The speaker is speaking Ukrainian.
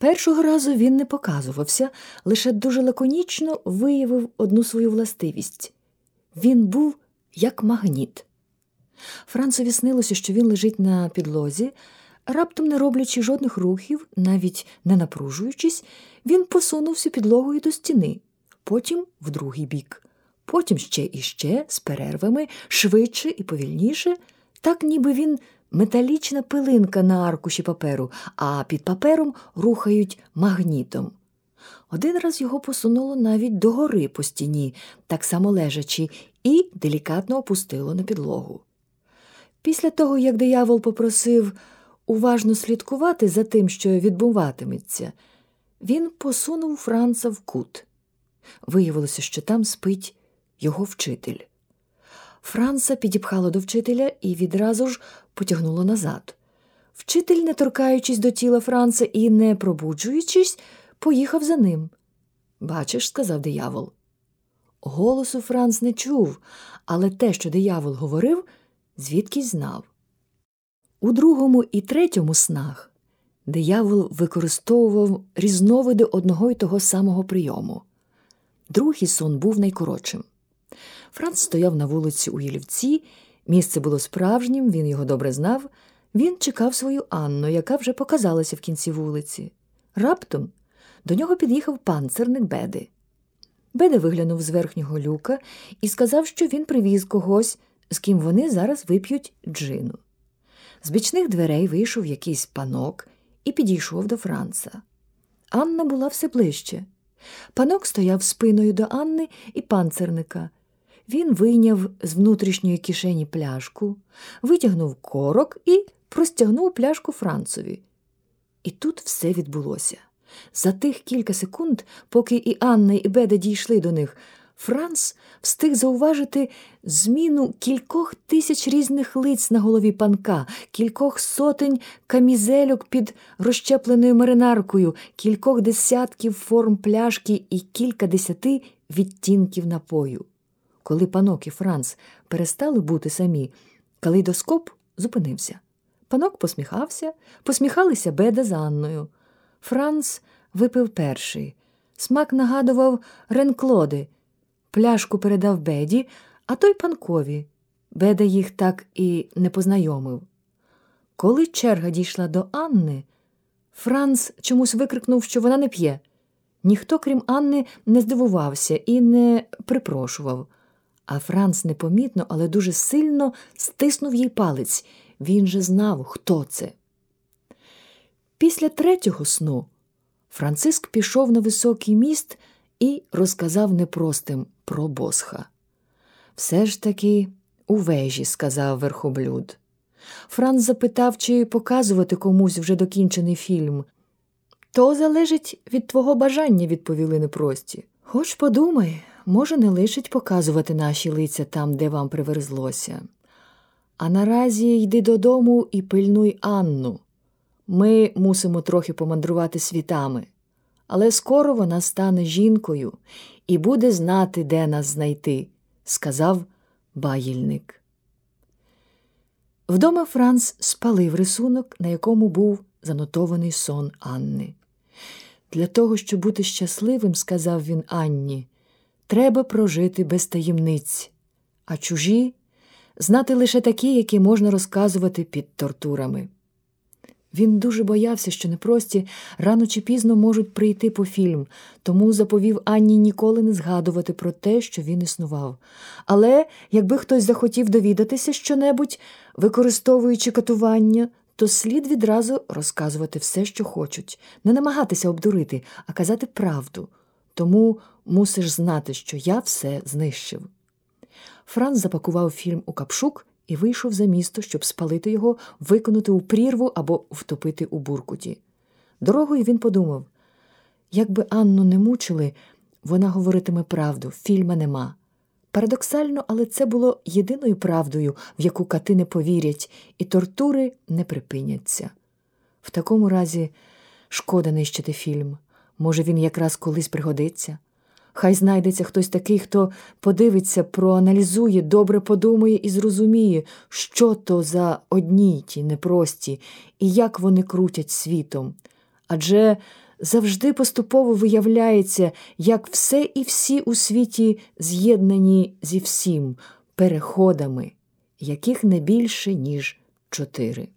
Першого разу він не показувався, лише дуже лаконічно виявив одну свою властивість він був як магніт. Францові снилося, що він лежить на підлозі, раптом не роблячи жодних рухів, навіть не напружуючись, він посунувся підлогою до стіни, потім в другий бік, потім ще і ще, з перервами, швидше і повільніше, так ніби він металічна пилинка на аркуші паперу, а під папером рухають магнітом. Один раз його посунуло навіть догори по стіні, так само лежачи, і делікатно опустило на підлогу. Після того, як диявол попросив уважно слідкувати за тим, що відбуватиметься, він посунув Франца в кут. Виявилося, що там спить його вчитель. Франца підіпхало до вчителя і відразу ж потягнуло назад. Вчитель, не торкаючись до тіла Франца і не пробуджуючись, поїхав за ним. Бачиш, сказав диявол. Голосу Франц не чув, але те, що диявол говорив, звідкись знав. У другому і третьому снах диявол використовував різновиди одного й того самого прийому. Другий сон був найкоротшим. Франц стояв на вулиці у Єлівці, місце було справжнім, він його добре знав. Він чекав свою Анну, яка вже показалася в кінці вулиці. Раптом до нього під'їхав панцерник Беди. Беда виглянув з верхнього люка і сказав, що він привіз когось, з ким вони зараз вип'ють джину. З бічних дверей вийшов якийсь панок і підійшов до Франца. Анна була все ближче. Панок стояв спиною до Анни і панцерника. Він вийняв з внутрішньої кишені пляшку, витягнув корок і простягнув пляшку Францові. І тут все відбулося. За тих кілька секунд, поки і Анна, і Беда дійшли до них, Франц встиг зауважити зміну кількох тисяч різних лиць на голові панка, кількох сотень камізельок під розщепленою маринаркою, кількох десятків форм пляшки і кілька десяти відтінків напою. Коли панок і Франц перестали бути самі, калейдоскоп зупинився. Панок посміхався, посміхалися Беда з Анною. Франц випив перший. Смак нагадував ренклоди. Пляшку передав Беді, а той панкові. Беда їх так і не познайомив. Коли черга дійшла до Анни, Франц чомусь викрикнув, що вона не п'є. Ніхто, крім Анни, не здивувався і не припрошував. А Франц непомітно, але дуже сильно стиснув їй палець. Він же знав, хто це. Після третього сну Франциск пішов на високий міст і розказав непростим про босха. Все ж таки у вежі, сказав верхоблюд. Франц запитав, чи показувати комусь вже докінчений фільм. То залежить від твого бажання, відповіли непрості. Хоч подумай, може, не лишить показувати наші лиця там, де вам приверзлося. А наразі йди додому і пильнуй Анну. Ми мусимо трохи помандрувати світами, але скоро вона стане жінкою і буде знати, де нас знайти, сказав баїльник. Вдома Франц спалив рисунок, на якому був занотований сон Анни. Для того, щоб бути щасливим, сказав він Анні, треба прожити без таємниць, а чужі знати лише такі, які можна розказувати під тортурами. Він дуже боявся, що непрості рано чи пізно можуть прийти по фільм, тому заповів Анні ніколи не згадувати про те, що він існував. Але якби хтось захотів довідатися щонебудь, використовуючи катування, то слід відразу розказувати все, що хочуть, не намагатися обдурити, а казати правду. Тому мусиш знати, що я все знищив. Франц запакував фільм у капшук і вийшов за місто, щоб спалити його, виконати у прірву або втопити у буркуті. Дорогою він подумав якби Анну не мучили, вона говоритиме правду, фільма нема. Парадоксально, але це було єдиною правдою, в яку кати не повірять, і тортури не припиняться. В такому разі шкода нищити фільм. Може, він якраз колись пригодиться. Хай знайдеться хтось такий, хто подивиться, проаналізує, добре подумає і зрозуміє, що то за одні ті непрості і як вони крутять світом. адже завжди поступово виявляється, як все і всі у світі з'єднані зі всім переходами, яких не більше, ніж чотири.